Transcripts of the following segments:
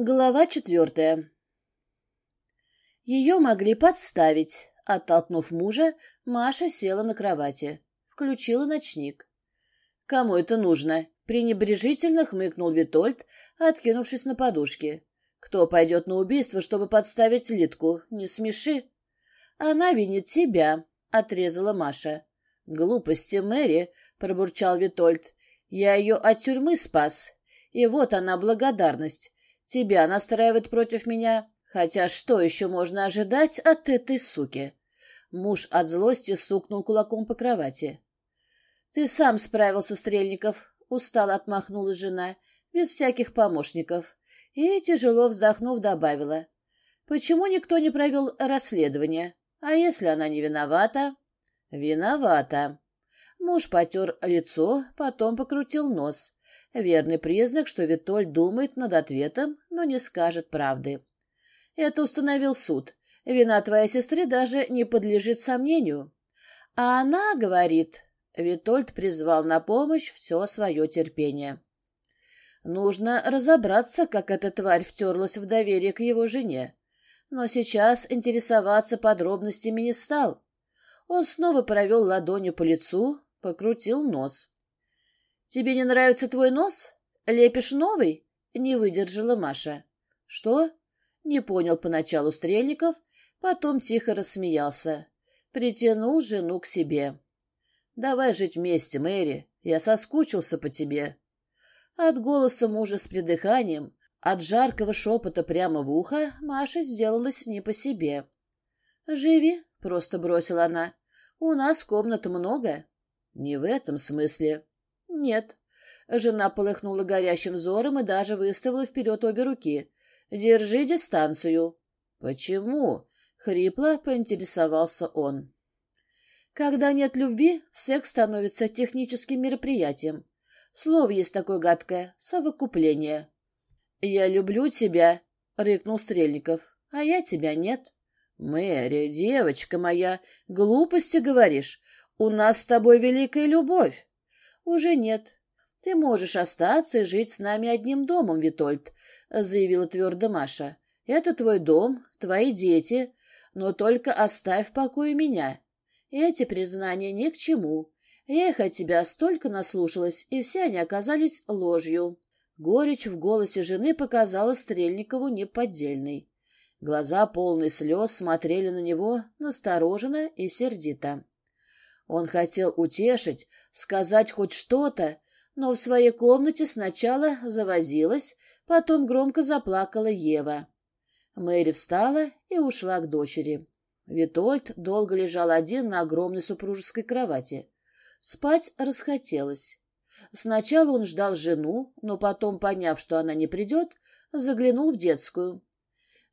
Глава четвертая. Ее могли подставить. Оттолкнув мужа, Маша села на кровати. Включила ночник. «Кому это нужно?» — пренебрежительно хмыкнул Витольд, откинувшись на подушке. «Кто пойдет на убийство, чтобы подставить Литку? Не смеши!» «Она винит тебя», — отрезала Маша. «Глупости, Мэри!» — пробурчал Витольд. «Я ее от тюрьмы спас. И вот она благодарность. Тебя настраивает против меня? Хотя что еще можно ожидать от этой суки?» Муж от злости сукнул кулаком по кровати. «Ты сам справился, Стрельников», — устало отмахнулась жена, без всяких помощников, и, тяжело вздохнув, добавила. «Почему никто не провел расследование? А если она не виновата?» «Виновата». Муж потер лицо, потом покрутил нос верный признак, что Витоль думает над ответом, но не скажет правды. Это установил суд. Вина твоей сестры даже не подлежит сомнению. А она говорит... Витольд призвал на помощь все свое терпение. Нужно разобраться, как эта тварь втерлась в доверие к его жене. Но сейчас интересоваться подробностями не стал. Он снова провел ладонью по лицу, покрутил нос. Тебе не нравится твой нос? Лепишь новый?» — не выдержала Маша. «Что?» — не понял поначалу Стрельников, потом тихо рассмеялся. Притянул жену к себе. «Давай жить вместе, Мэри. Я соскучился по тебе». От голоса мужа с придыханием, от жаркого шепота прямо в ухо, Маша сделалась не по себе. «Живи», — просто бросила она. «У нас комнат много». «Не в этом смысле», «Нет». Жена полыхнула горящим взором и даже выставила вперед обе руки. «Держи дистанцию». «Почему?» — хрипло поинтересовался он. «Когда нет любви, секс становится техническим мероприятием. Слово есть такое гадкое — совокупление». «Я люблю тебя», — рыкнул Стрельников, — «а я тебя нет». «Мэри, девочка моя, глупости говоришь. У нас с тобой великая любовь. «Уже нет. Ты можешь остаться и жить с нами одним домом, Витольд», — заявила твердо Маша. «Это твой дом, твои дети, но только оставь в покое меня. Эти признания ни к чему. Я их от тебя столько наслушалась, и все они оказались ложью». Горечь в голосе жены показала Стрельникову неподдельной. Глаза, полные слез, смотрели на него настороженно и сердито. Он хотел утешить, сказать хоть что-то, но в своей комнате сначала завозилась, потом громко заплакала Ева. Мэри встала и ушла к дочери. Витольд долго лежал один на огромной супружеской кровати. Спать расхотелось. Сначала он ждал жену, но потом, поняв, что она не придет, заглянул в детскую.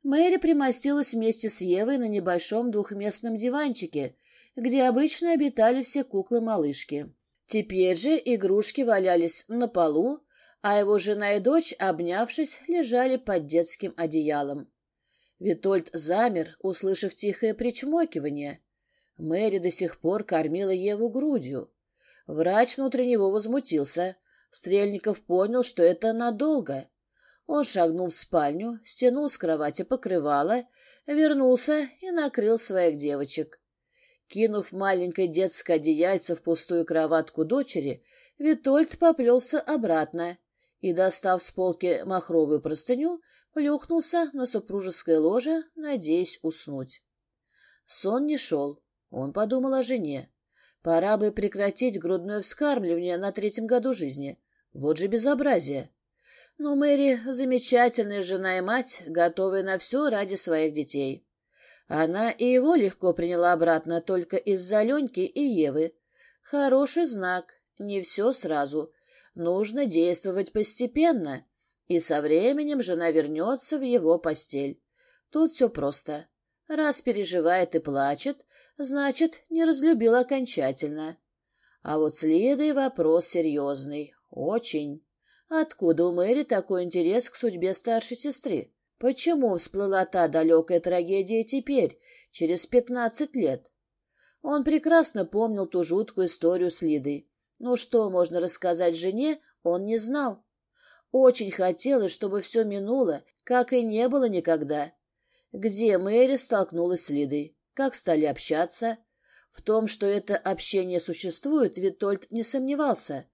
Мэри примостилась вместе с Евой на небольшом двухместном диванчике, где обычно обитали все куклы-малышки. Теперь же игрушки валялись на полу, а его жена и дочь, обнявшись, лежали под детским одеялом. Витольд замер, услышав тихое причмокивание. Мэри до сих пор кормила Еву грудью. Врач внутри него возмутился. Стрельников понял, что это надолго. Он шагнул в спальню, стянул с кровати покрывало, вернулся и накрыл своих девочек. Кинув маленькое детское одеяльце в пустую кроватку дочери, Витольд поплелся обратно и, достав с полки махровую простыню, плюхнулся на супружеское ложе, надеясь уснуть. Сон не шел. Он подумал о жене. Пора бы прекратить грудное вскармливание на третьем году жизни. Вот же безобразие. Но Мэри — замечательная жена и мать, готовая на все ради своих детей. Она и его легко приняла обратно только из-за Леньки и Евы. Хороший знак, не все сразу. Нужно действовать постепенно, и со временем жена вернется в его постель. Тут все просто. Раз переживает и плачет, значит, не разлюбил окончательно. А вот с Лидой вопрос серьезный, очень. Откуда у Мэри такой интерес к судьбе старшей сестры? Почему всплыла та далекая трагедия теперь, через пятнадцать лет? Он прекрасно помнил ту жуткую историю с Лидой. Но ну, что можно рассказать жене, он не знал. Очень хотелось, чтобы все минуло, как и не было никогда. Где Мэри столкнулась с Лидой? Как стали общаться? В том, что это общение существует, Витольд не сомневался.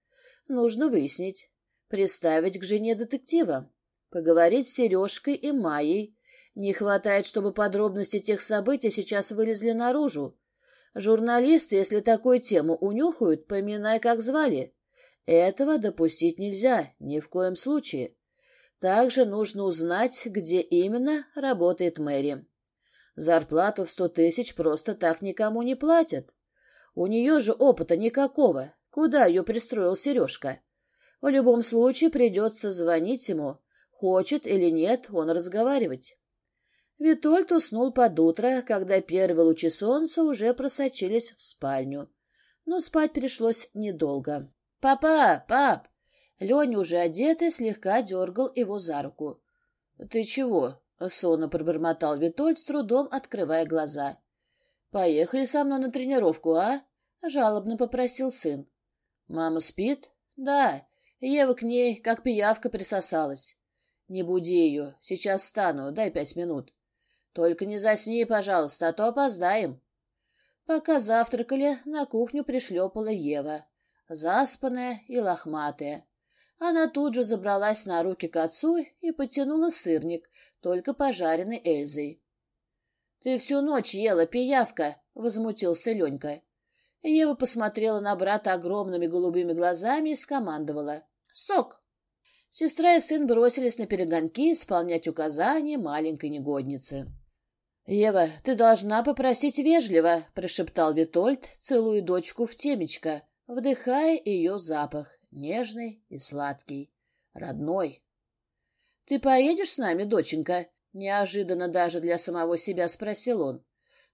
Нужно выяснить. Приставить к жене детектива поговорить с Сережкой и Майей. Не хватает, чтобы подробности тех событий сейчас вылезли наружу. Журналисты, если такую тему унюхают, поминай, как звали. Этого допустить нельзя, ни в коем случае. Также нужно узнать, где именно работает Мэри. Зарплату в сто тысяч просто так никому не платят. У нее же опыта никакого. Куда ее пристроил Сережка? В любом случае придется звонить ему, хочет или нет он разговаривать. Витольд уснул под утро, когда первые лучи солнца уже просочились в спальню. Но спать пришлось недолго. «Папа! Пап!» Леня, уже одетый, слегка дергал его за руку. «Ты чего?» — сонно пробормотал Витольд, с трудом открывая глаза. «Поехали со мной на тренировку, а?» — жалобно попросил сын. «Мама спит?» «Да. Ева к ней, как пиявка, присосалась». Не буди ее. Сейчас встану. Дай пять минут. Только не засни, пожалуйста, а то опоздаем. Пока завтракали, на кухню пришлепала Ева. Заспанная и лохматая. Она тут же забралась на руки к отцу и потянула сырник, только пожаренный Эльзой. — Ты всю ночь ела, пиявка! — возмутился Ленька. Ева посмотрела на брата огромными голубыми глазами и скомандовала. — Сок! Сестра и сын бросились на перегонки исполнять указания маленькой негодницы. «Ева, ты должна попросить вежливо», — прошептал Витольд, целуя дочку в темечко, вдыхая ее запах, нежный и сладкий, родной. «Ты поедешь с нами, доченька?» — неожиданно даже для самого себя спросил он.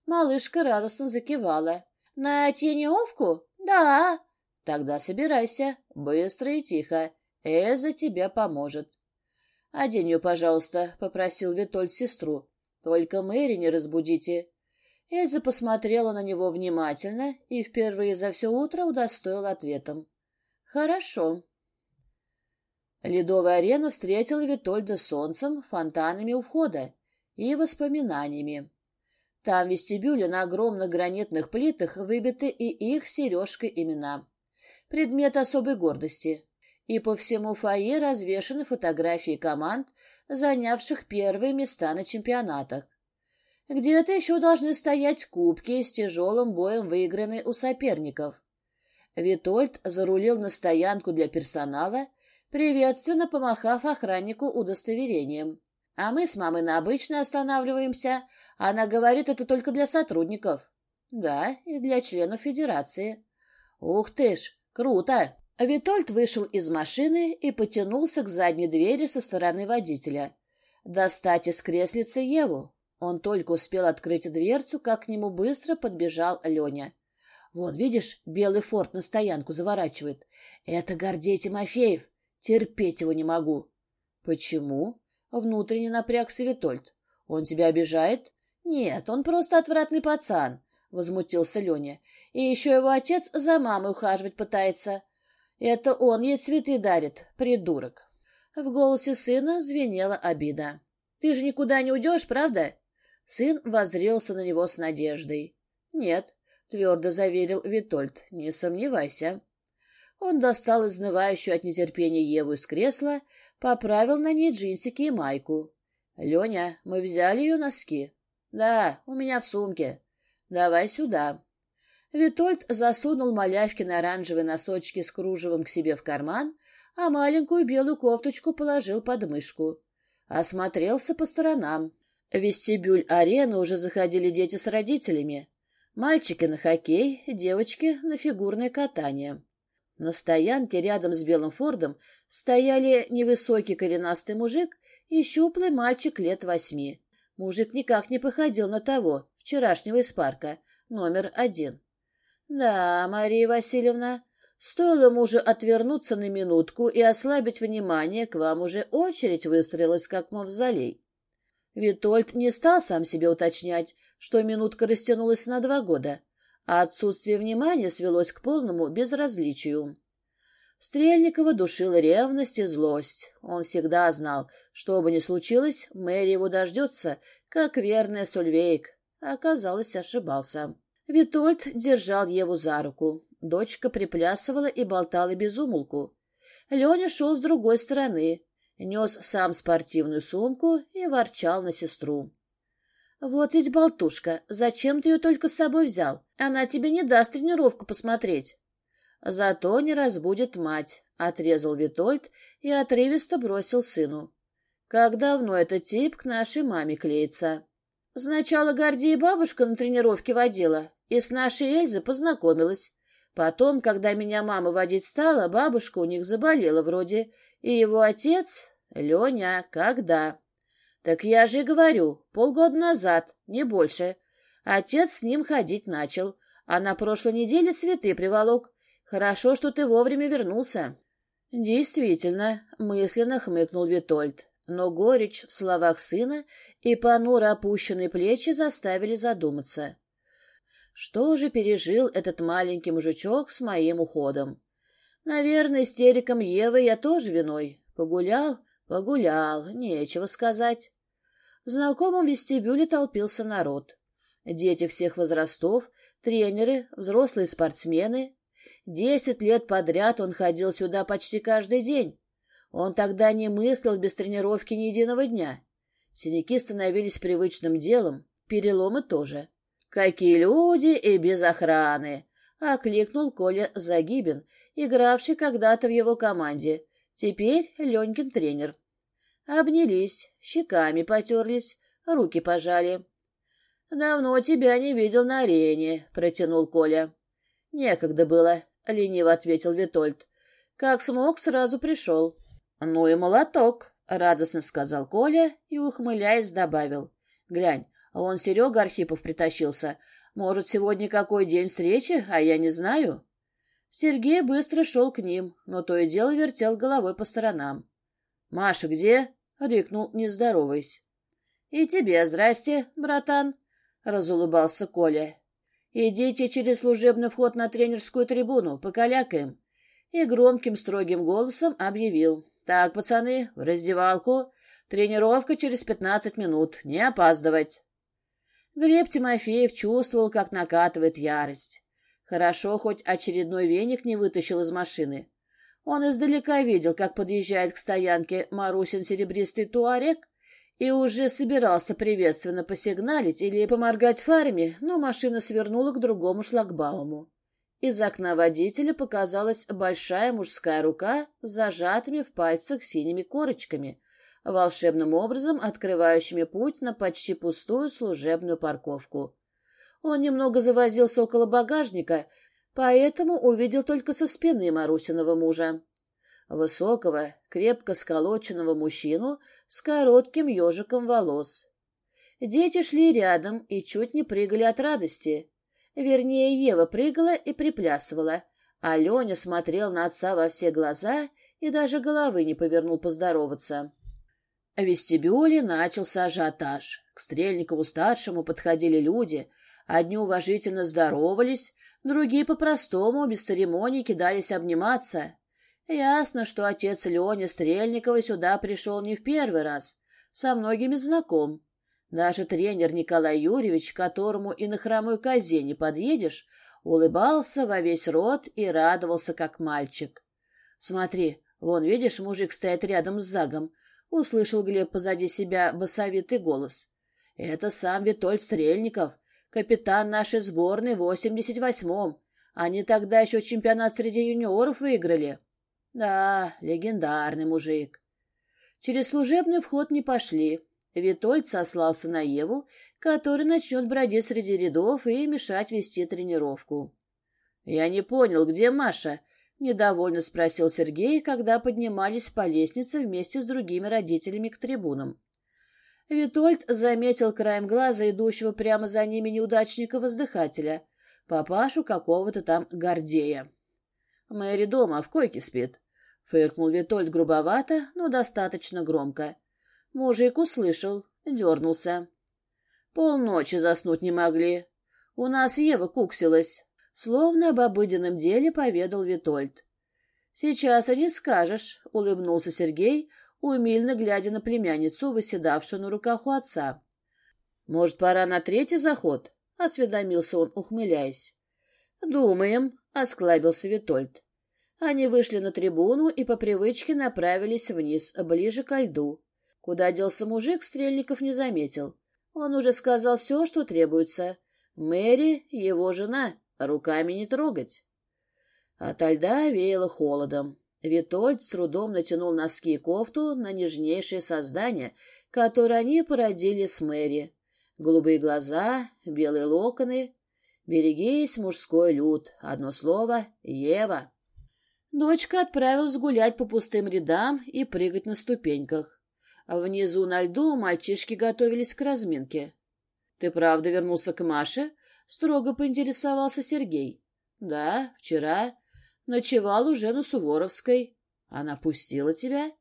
Малышка радостно закивала. «На теневку? Да!» «Тогда собирайся, быстро и тихо. Эльза тебе поможет. — Одень ее, пожалуйста, — попросил Витоль сестру. — Только Мэри не разбудите. Эльза посмотрела на него внимательно и впервые за все утро удостоила ответом. — Хорошо. Ледовая арена встретила Витольда солнцем, фонтанами у входа и воспоминаниями. Там в вестибюле на огромных гранитных плитах выбиты и их сережкой имена. Предмет особой гордости и по всему фойе развешаны фотографии команд, занявших первые места на чемпионатах. Где-то еще должны стоять кубки с тяжелым боем, выигранные у соперников. Витольд зарулил на стоянку для персонала, приветственно помахав охраннику удостоверением. «А мы с мамой на обычно останавливаемся. Она говорит, это только для сотрудников». «Да, и для членов Федерации». «Ух ты ж, круто!» Витольд вышел из машины и потянулся к задней двери со стороны водителя. Достать из креслицы Еву. Он только успел открыть дверцу, как к нему быстро подбежал Леня. «Вот, видишь, белый форт на стоянку заворачивает. Это Гордей Тимофеев. Терпеть его не могу». «Почему?» — внутренне напрягся Витольд. «Он тебя обижает?» «Нет, он просто отвратный пацан», — возмутился Леня. «И еще его отец за мамой ухаживать пытается». Это он ей цветы дарит, придурок. В голосе сына звенела обида. Ты же никуда не уйдешь, правда? Сын возрился на него с надеждой. Нет, твердо заверил Витольд, не сомневайся. Он достал изнывающую от нетерпения Еву из кресла, поправил на ней джинсики и майку. «Леня, мы взяли ее носки?» «Да, у меня в сумке. Давай сюда». Витольд засунул малявкин оранжевые носочки с кружевом к себе в карман, а маленькую белую кофточку положил под мышку. Осмотрелся по сторонам. В вестибюль арены уже заходили дети с родителями. Мальчики на хоккей, девочки на фигурное катание. На стоянке рядом с Белым Фордом стояли невысокий коренастый мужик и щуплый мальчик лет восьми. Мужик никак не походил на того, вчерашнего из парка, номер один. Да, Мария Васильевна, стоило мужу отвернуться на минутку и ослабить внимание, к вам уже очередь выстроилась, как мавзолей. Витольд не стал сам себе уточнять, что минутка растянулась на два года, а отсутствие внимания свелось к полному безразличию. Стрельникова душила ревность и злость. Он всегда знал, что бы ни случилось, Мэри его дождется, как верная Сульвейк. Оказалось, ошибался. Витольд держал Еву за руку. Дочка приплясывала и болтала безумолку. Леня шел с другой стороны, нес сам спортивную сумку и ворчал на сестру. «Вот ведь болтушка, зачем ты ее только с собой взял? Она тебе не даст тренировку посмотреть». «Зато не разбудит мать», — отрезал Витольд и отрывисто бросил сыну. «Как давно этот тип к нашей маме клеится?» «Сначала Гордей бабушка на тренировке водила, и с нашей Эльзы познакомилась. Потом, когда меня мама водить стала, бабушка у них заболела вроде, и его отец... Леня, когда? Так я же и говорю, полгода назад, не больше. Отец с ним ходить начал, а на прошлой неделе цветы приволок. Хорошо, что ты вовремя вернулся. Действительно, мысленно хмыкнул Витольд. Но горечь в словах сына и понуро опущенные плечи заставили задуматься. Что же пережил этот маленький мужичок с моим уходом? Наверное, истериком Евы я тоже виной. Погулял? Погулял, нечего сказать. В знакомом вестибюле толпился народ. Дети всех возрастов, тренеры, взрослые спортсмены. Десять лет подряд он ходил сюда почти каждый день. Он тогда не мыслил без тренировки ни единого дня. Синяки становились привычным делом, переломы тоже какие люди и без охраны!» — окликнул Коля Загибин, игравший когда-то в его команде. Теперь Ленькин тренер. Обнялись, щеками потерлись, руки пожали. «Давно тебя не видел на арене», — протянул Коля. «Некогда было», — лениво ответил Витольд. «Как смог, сразу пришел». «Ну и молоток», — радостно сказал Коля и, ухмыляясь, добавил. «Глянь, а он Серега Архипов притащился. Может, сегодня какой день встречи, а я не знаю?» Сергей быстро шел к ним, но то и дело вертел головой по сторонам. «Маша где?» — рикнул, не здороваясь. «И тебе здрасте, братан!» — разулыбался Коля. «Идите через служебный вход на тренерскую трибуну, покалякаем!» И громким строгим голосом объявил. «Так, пацаны, в раздевалку. Тренировка через пятнадцать минут. Не опаздывать!» Глеб Тимофеев чувствовал, как накатывает ярость. Хорошо, хоть очередной веник не вытащил из машины. Он издалека видел, как подъезжает к стоянке Марусин серебристый туарек и уже собирался приветственно посигналить или поморгать фарами, но машина свернула к другому шлагбауму. Из окна водителя показалась большая мужская рука с зажатыми в пальцах синими корочками, волшебным образом открывающими путь на почти пустую служебную парковку. Он немного завозился около багажника, поэтому увидел только со спины Марусиного мужа. Высокого, крепко сколоченного мужчину с коротким ежиком волос. Дети шли рядом и чуть не прыгали от радости. Вернее, Ева прыгала и приплясывала, а Леня смотрел на отца во все глаза и даже головы не повернул поздороваться. А в вестибюле начался ажиотаж. К Стрельникову-старшему подходили люди, одни уважительно здоровались, другие по-простому, без церемоний кидались обниматься. Ясно, что отец Леони Стрельникова сюда пришел не в первый раз, со многими знаком. Даже тренер Николай Юрьевич, которому и на хромой козе не подъедешь, улыбался во весь рот и радовался, как мальчик. «Смотри, вон, видишь, мужик стоит рядом с Загом», — услышал Глеб позади себя басовитый голос. «Это сам Витольд Стрельников, капитан нашей сборной в 88-м. Они тогда еще чемпионат среди юниоров выиграли». «Да, легендарный мужик». Через служебный вход не пошли. Витольд сослался на Еву, который начнет бродить среди рядов и мешать вести тренировку. «Я не понял, где Маша?» Недовольно спросил Сергей, когда поднимались по лестнице вместе с другими родителями к трибунам. Витольд заметил краем глаза идущего прямо за ними неудачника-воздыхателя, папашу какого-то там Гордея. «Мэри дома, в койке спит», — фыркнул Витольд грубовато, но достаточно громко. Мужик услышал, дернулся. «Полночи заснуть не могли. У нас Ева куксилась. Словно об обыденном деле поведал Витольд. «Сейчас и не скажешь», — улыбнулся Сергей, умильно глядя на племянницу, выседавшую на руках у отца. «Может, пора на третий заход?» — осведомился он, ухмыляясь. «Думаем», — осклабился Витольд. Они вышли на трибуну и по привычке направились вниз, ближе ко льду. Куда делся мужик, Стрельников не заметил. Он уже сказал все, что требуется. Мэри — его жена, а руками не трогать. Ото а льда веяло холодом. Витольд с трудом натянул носки и кофту на нежнейшее создание, которое они породили с Мэри. Голубые глаза, белые локоны. Берегись, мужской люд. Одно слово — Ева. Дочка отправилась гулять по пустым рядам и прыгать на ступеньках. Внизу на льду мальчишки готовились к разминке. Ты правда вернулся к Маше? Строго поинтересовался Сергей. Да, вчера. Ночевал уже на Суворовской. Она пустила тебя?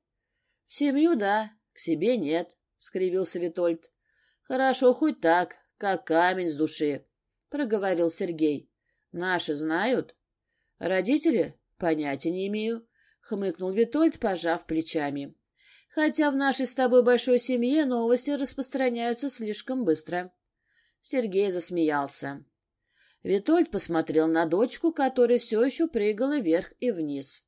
В семью, да. К себе нет, скривился Витольд. Хорошо хоть так, как камень с души, проговорил Сергей. Наши знают? Родители? Понятия не имею, хмыкнул Витольд, пожав плечами. Хотя в нашей с тобой большой семье новости распространяются слишком быстро. Сергей засмеялся. Витольд посмотрел на дочку, которая все еще прыгала вверх и вниз.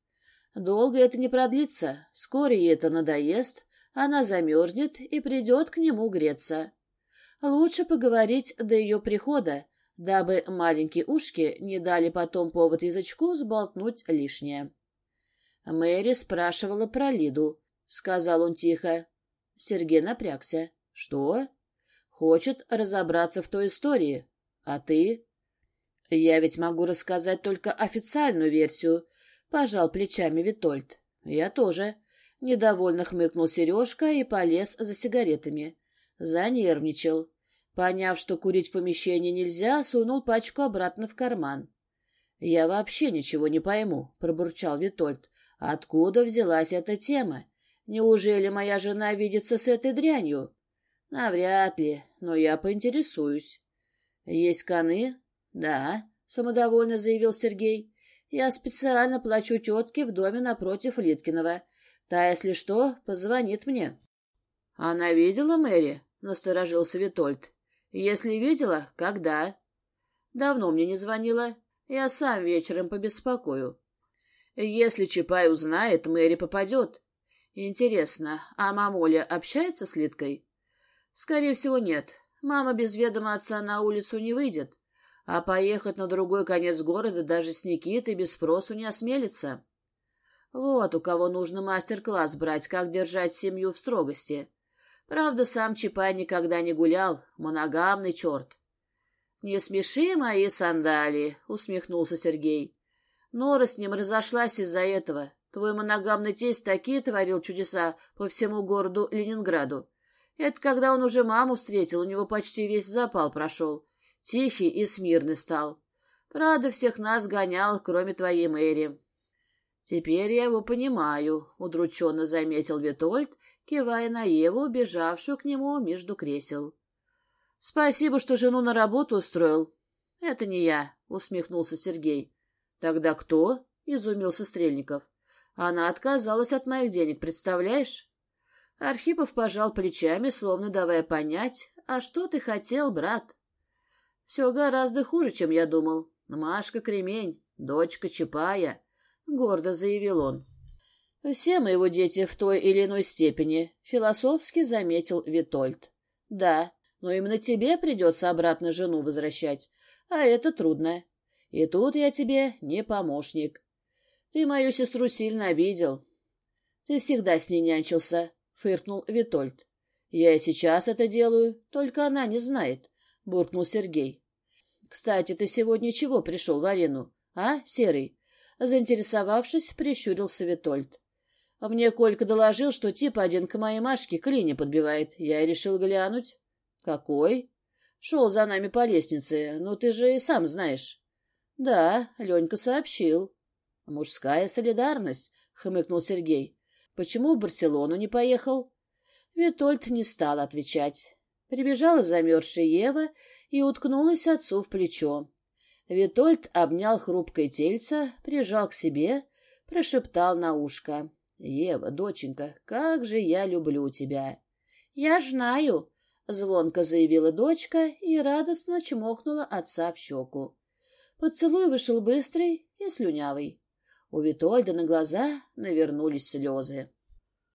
Долго это не продлится, скоро ей это надоест, она замерзнет и придет к нему греться. Лучше поговорить до ее прихода, дабы маленькие ушки не дали потом повод язычку сболтнуть лишнее. Мэри спрашивала про Лиду. Сказал он тихо. Сергей напрягся. «Что?» Хочет разобраться в той истории. А ты? Я ведь могу рассказать только официальную версию, пожал плечами Витольд. Я тоже. Недовольно хмыкнул Сережка и полез за сигаретами. Занервничал. Поняв, что курить в помещении нельзя, сунул пачку обратно в карман. «Я вообще ничего не пойму», — пробурчал Витольд. «Откуда взялась эта тема? Неужели моя жена видится с этой дрянью? «Навряд ли, но я поинтересуюсь». «Есть коны?» «Да», — самодовольно заявил Сергей. «Я специально плачу тетке в доме напротив Литкинова. Та, если что, позвонит мне». «Она видела Мэри?» — насторожился Витольд. «Если видела, когда?» «Давно мне не звонила. Я сам вечером побеспокою». «Если Чапай узнает, Мэри попадет». «Интересно, а мамуля общается с Литкой?» Скорее всего, нет. Мама без ведома отца на улицу не выйдет, а поехать на другой конец города даже с Никитой без спросу не осмелится. Вот у кого нужно мастер-класс брать, как держать семью в строгости. Правда, сам Чапай никогда не гулял, моногамный черт. — Не смеши мои сандалии, — усмехнулся Сергей. Нора с ним разошлась из-за этого. Твой моногамный тесть такие творил чудеса по всему городу Ленинграду. Это когда он уже маму встретил, у него почти весь запал прошел. Тихий и смирный стал. Правда, всех нас гонял, кроме твоей Мэри. «Теперь я его понимаю», — удрученно заметил Витольд, кивая на Еву, бежавшую к нему между кресел. «Спасибо, что жену на работу устроил». «Это не я», — усмехнулся Сергей. «Тогда кто?» — изумился Стрельников. «Она отказалась от моих денег, представляешь?» Архипов пожал плечами, словно давая понять, а что ты хотел, брат? Все гораздо хуже, чем я думал. Машка Кремень, дочка Чапая, гордо заявил он. Все мы его дети в той или иной степени, философски заметил Витольд. Да, но именно тебе придется обратно жену возвращать, а это трудно. И тут я тебе не помощник. Ты мою сестру сильно обидел. Ты всегда с ней нянчился, фыркнул Витольд. «Я и сейчас это делаю, только она не знает», — буркнул Сергей. «Кстати, ты сегодня чего пришел в арену, а, Серый?» Заинтересовавшись, прищурился Витольд. «Мне Колька доложил, что тип один к моей Машке клини подбивает. Я и решил глянуть». «Какой?» «Шел за нами по лестнице, Ну ты же и сам знаешь». «Да, Ленька сообщил». «Мужская солидарность», — хмыкнул Сергей. Почему в Барселону не поехал? Витольд не стал отвечать. Прибежала замерзшая Ева и уткнулась отцу в плечо. Витольд обнял хрупкое тельце, прижал к себе, прошептал на ушко. «Ева, доченька, как же я люблю тебя!» «Я знаю!» — звонко заявила дочка и радостно чмокнула отца в щеку. Поцелуй вышел быстрый и слюнявый. У Витольда на глаза навернулись слезы.